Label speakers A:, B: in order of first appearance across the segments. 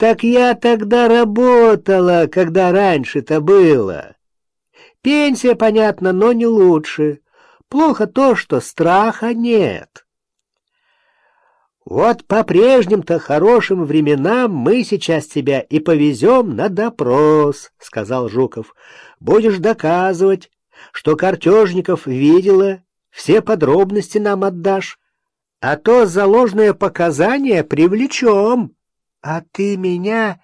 A: Так я тогда работала, когда раньше-то было. Пенсия, понятно, но не лучше. Плохо то, что страха нет. Вот по прежним-то хорошим временам мы сейчас тебя и повезем на допрос, — сказал Жуков. Будешь доказывать, что Картежников видела, все подробности нам отдашь, а то за ложное показание привлечем. — А ты меня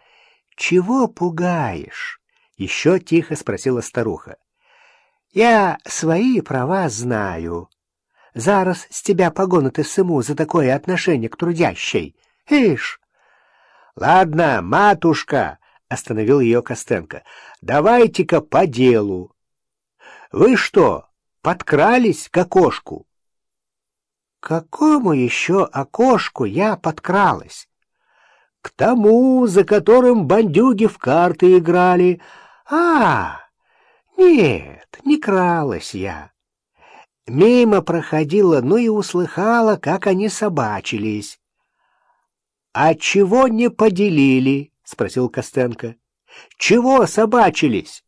A: чего пугаешь? — еще тихо спросила старуха. — Я свои права знаю. Зараз с тебя погонят СМУ за такое отношение к трудящей. Ишь! — Ладно, матушка, — остановил ее Костенко, — давайте-ка по делу. Вы что, подкрались к окошку? — какому еще окошку я подкралась? — К тому, за которым бандюги в карты играли. — А, нет, не кралась я. Мимо проходила, ну и услыхала, как они собачились. — А чего не поделили? — спросил Костенко. — Чего собачились?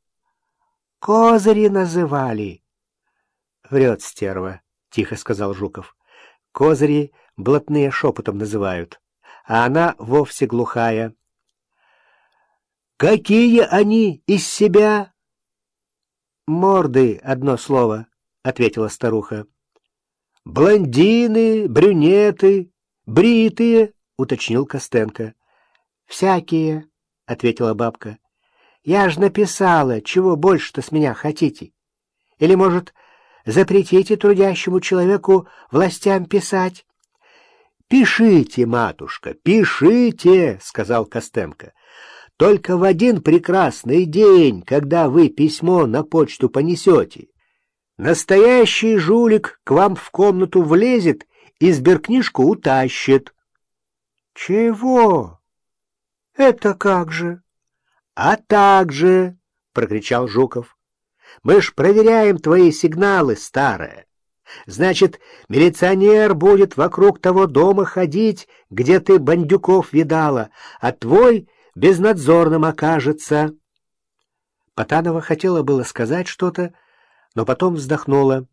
A: — Козыри называли. — Врет стерва, — тихо сказал Жуков. — Козыри блатные шепотом называют, а она вовсе глухая. — Какие они из себя? — Морды, одно слово, — ответила старуха. — Блондины, брюнеты, бритые, — уточнил Костенко. — Всякие, — ответила бабка. — Я ж написала, чего больше-то с меня хотите. Или, может, запретите трудящему человеку властям писать? — Пишите, матушка, пишите, — сказал Костенко. — Только в один прекрасный день, когда вы письмо на почту понесете, настоящий жулик к вам в комнату влезет и сберкнижку утащит. — Чего? Это как же? — А так же, — прокричал Жуков. Мы ж проверяем твои сигналы, старая. Значит, милиционер будет вокруг того дома ходить, где ты бандюков видала, а твой безнадзорным окажется. Потанова хотела было сказать что-то, но потом вздохнула.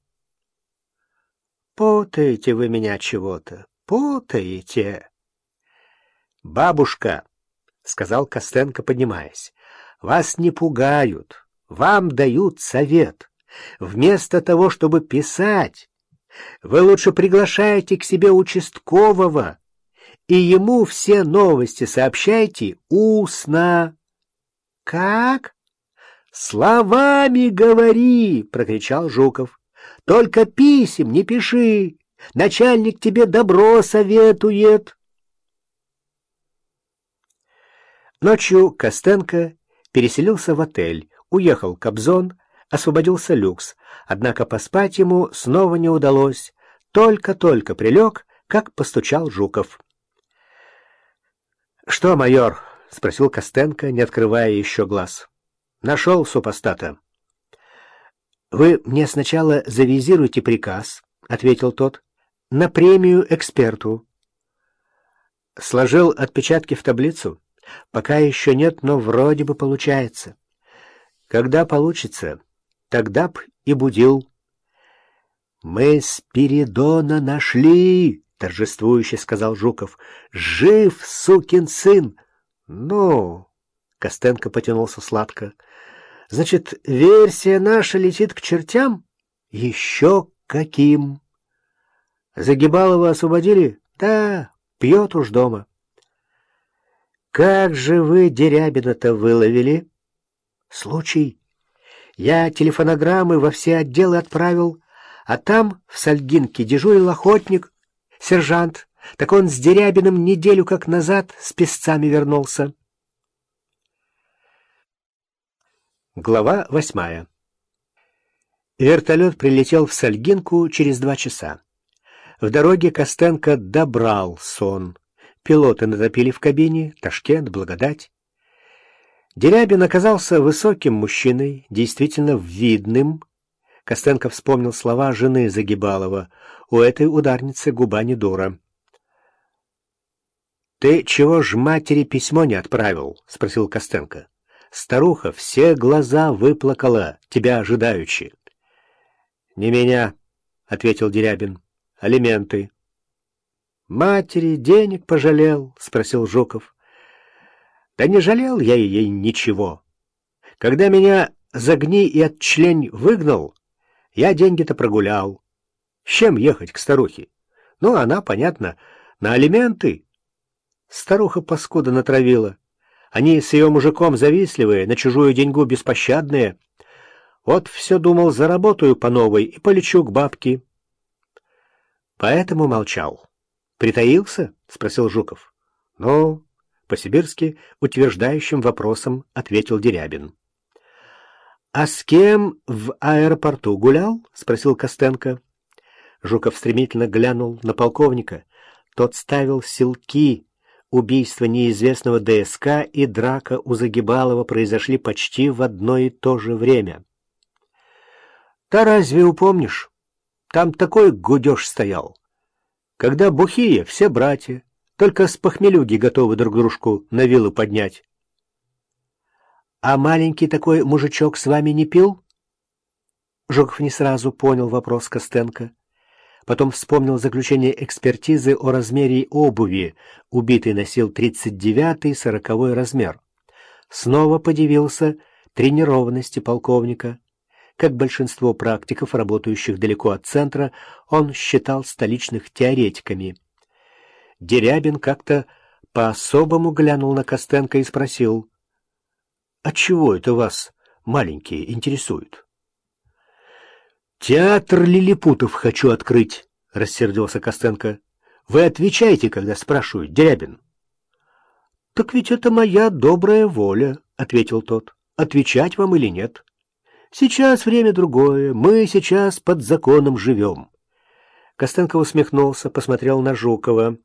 A: «Путаете вы меня чего-то, путаете!» «Бабушка!» — сказал Костенко, поднимаясь. «Вас не пугают, вам дают совет. Вместо того, чтобы писать, вы лучше приглашаете к себе участкового и ему все новости сообщайте устно. — Как? — Словами говори, — прокричал Жуков. — Только писем не пиши. Начальник тебе добро советует. Ночью Костенко переселился в отель, Уехал Кобзон, освободился люкс, однако поспать ему снова не удалось. Только-только прилег, как постучал Жуков. — Что, майор? — спросил Костенко, не открывая еще глаз. — Нашел супостата. — Вы мне сначала завизируйте приказ, — ответил тот, — на премию эксперту. Сложил отпечатки в таблицу. Пока еще нет, но вроде бы получается. — когда получится, тогда б и будил. — Мы Спиридона нашли, — торжествующе сказал Жуков. — Жив, сукин сын! — Ну, — Костенко потянулся сладко. — Значит, версия наша летит к чертям? — Еще каким! — Загибалова освободили? — Да, пьет уж дома. — Как же вы Дерябина-то выловили? — Случай. Я телефонограммы во все отделы отправил, а там, в Сальгинке, дежурил охотник, сержант. Так он с Дерябиным неделю как назад с песцами вернулся. Глава восьмая Вертолет прилетел в Сальгинку через два часа. В дороге Костенко добрал сон. Пилоты натопили в кабине, Ташкент, Благодать. Дерябин оказался высоким мужчиной, действительно видным. Костенко вспомнил слова жены Загибалова. У этой ударницы губа не дура. «Ты чего ж матери письмо не отправил?» — спросил Костенко. Старуха все глаза выплакала, тебя ожидаючи. «Не меня», — ответил Дерябин, — «алименты». «Матери денег пожалел?» — спросил Жуков. «Да не жалел я ей ничего. Когда меня загни и отчлень выгнал, я деньги-то прогулял. С чем ехать к старухе? Ну, она, понятно, на алименты». Старуха паскуда натравила. Они с ее мужиком завистливые, на чужую деньгу беспощадные. Вот все думал, заработаю по новой и полечу к бабке. Поэтому молчал. «Притаился?» — спросил Жуков. «Ну, по-сибирски утверждающим вопросом ответил Дерябин. «А с кем в аэропорту гулял?» — спросил Костенко. Жуков стремительно глянул на полковника. Тот ставил селки убийство неизвестного ДСК и драка у Загибалова произошли почти в одно и то же время. «Да разве упомнишь? Там такой гудеж стоял. Когда бухие, все братья, только с похмелюги готовы друг дружку на вилы поднять». «А маленький такой мужичок с вами не пил?» Жуков не сразу понял вопрос Костенко. Потом вспомнил заключение экспертизы о размере обуви. Убитый носил 39-40 размер. Снова подивился тренированности полковника. Как большинство практиков, работающих далеко от центра, он считал столичных теоретиками. Дерябин как-то по-особому глянул на Костенко и спросил, «А чего это вас, маленькие, интересует?» «Театр лилипутов хочу открыть», — рассердился Костенко. «Вы отвечаете, когда спрашивают, Дерябин». «Так ведь это моя добрая воля», — ответил тот. «Отвечать вам или нет? Сейчас время другое, мы сейчас под законом живем». Костенко усмехнулся, посмотрел на Жукова.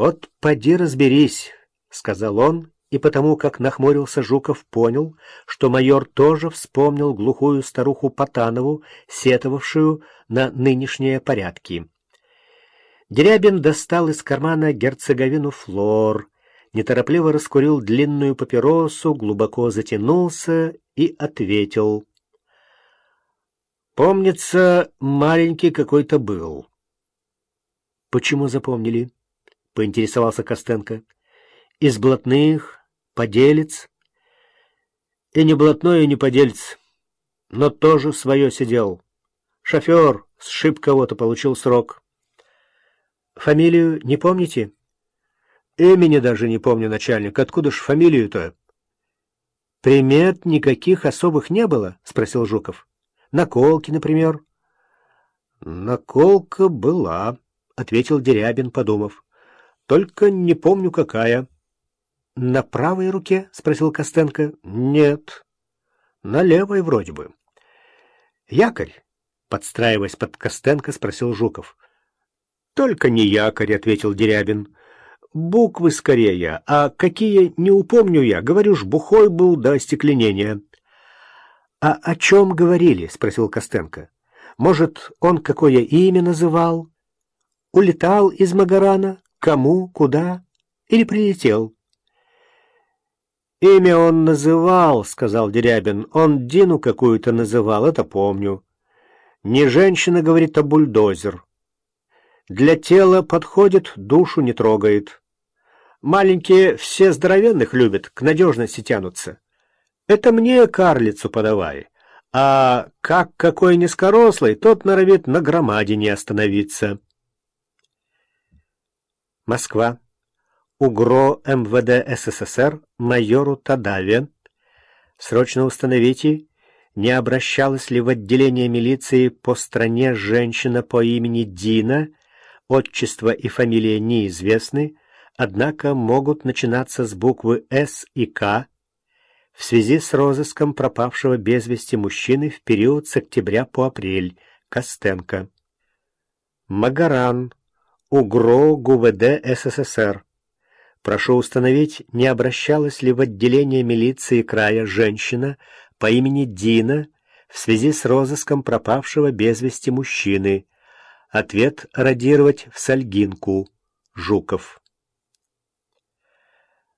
A: «Вот поди разберись», — сказал он и потому, как нахмурился Жуков, понял, что майор тоже вспомнил глухую старуху Потанову, сетовавшую на нынешние порядки. Дерябин достал из кармана герцоговину флор, неторопливо раскурил длинную папиросу, глубоко затянулся и ответил. «Помнится, маленький какой-то был». «Почему запомнили?» — поинтересовался Костенко. «Из блатных, Поделец. И не блатной, и не поделец, но тоже свое сидел. Шофер сшиб кого-то, получил срок. Фамилию не помните? Имени даже не помню, начальник. Откуда ж фамилию-то? Примет никаких особых не было? Спросил Жуков. Наколки, например? Наколка была, ответил Дерябин, подумав. Только не помню, какая. «На правой руке?» — спросил Костенко. «Нет, на левой вроде бы». «Якорь?» — подстраиваясь под Костенко, спросил Жуков. «Только не якорь», — ответил Дерябин. «Буквы скорее, а какие, не упомню я. Говорю ж, бухой был до остекленения». «А о чем говорили?» — спросил Костенко. «Может, он какое имя называл? Улетал из Магарана? Кому? Куда? Или прилетел?» «Имя он называл», — сказал Дерябин. «Он Дину какую-то называл, это помню. Не женщина, говорит, а бульдозер. Для тела подходит, душу не трогает. Маленькие все здоровенных любят, к надежности тянутся. Это мне карлицу подавай. А как какой низкорослый, тот норовит на громаде не остановиться». Москва. УГРО МВД СССР майору Тадаве. Срочно установите, не обращалась ли в отделение милиции по стране женщина по имени Дина, отчество и фамилия неизвестны, однако могут начинаться с буквы «С» и «К», в связи с розыском пропавшего без вести мужчины в период с октября по апрель, Костенко. Магаран, УГРО ГУВД СССР. Прошу установить, не обращалась ли в отделение милиции края женщина по имени Дина в связи с розыском пропавшего без вести мужчины. Ответ радировать в Сальгинку. Жуков.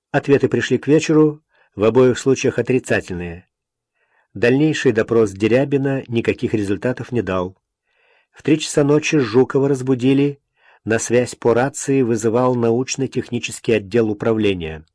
A: Ответы пришли к вечеру, в обоих случаях отрицательные. Дальнейший допрос Дерябина никаких результатов не дал. В три часа ночи Жукова разбудили, на связь по рации вызывал научно-технический отдел управления.